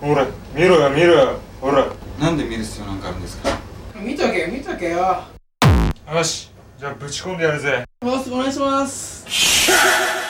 ほら見ろよ見ろよ。ほら。なんで見る必要なんかあるんですか？見とけ見とけよ。よしじゃあぶち込んでやるぜ。ボスお願いします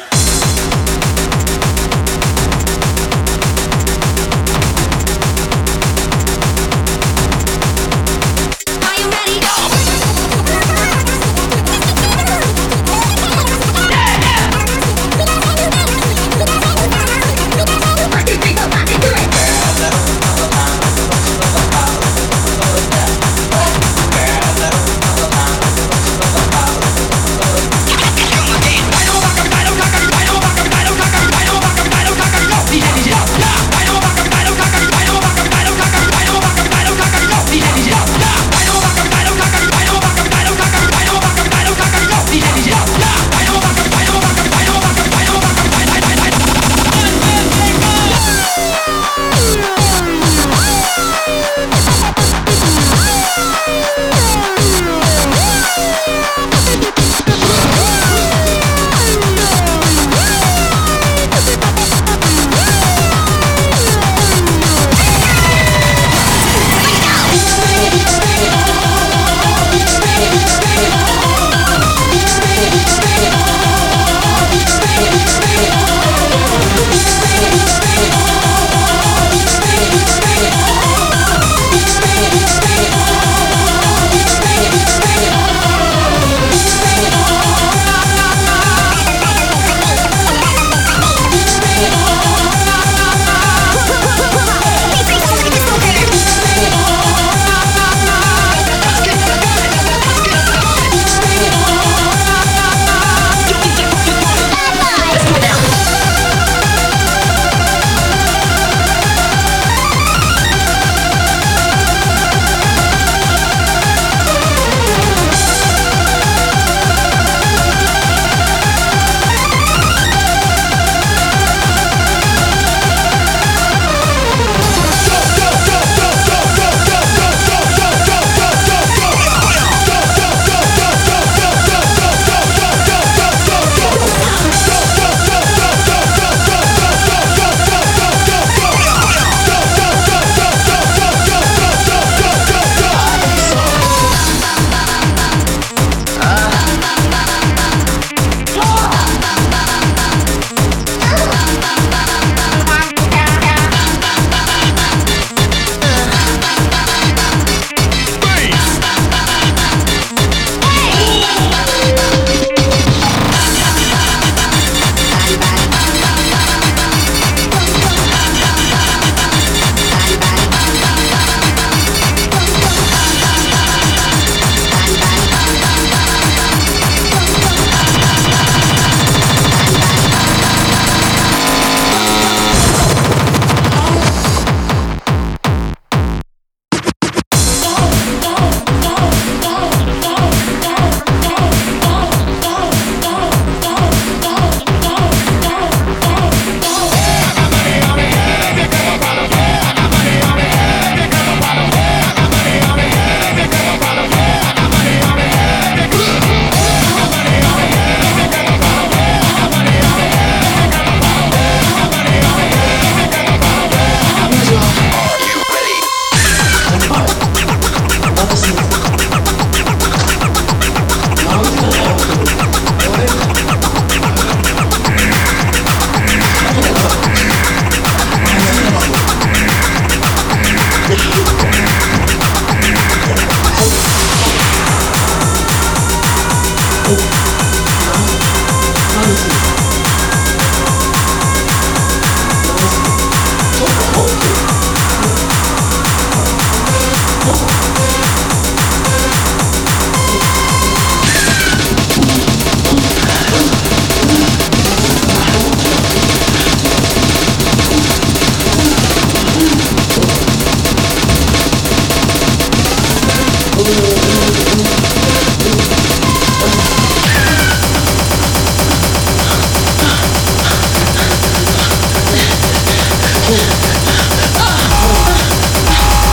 ビ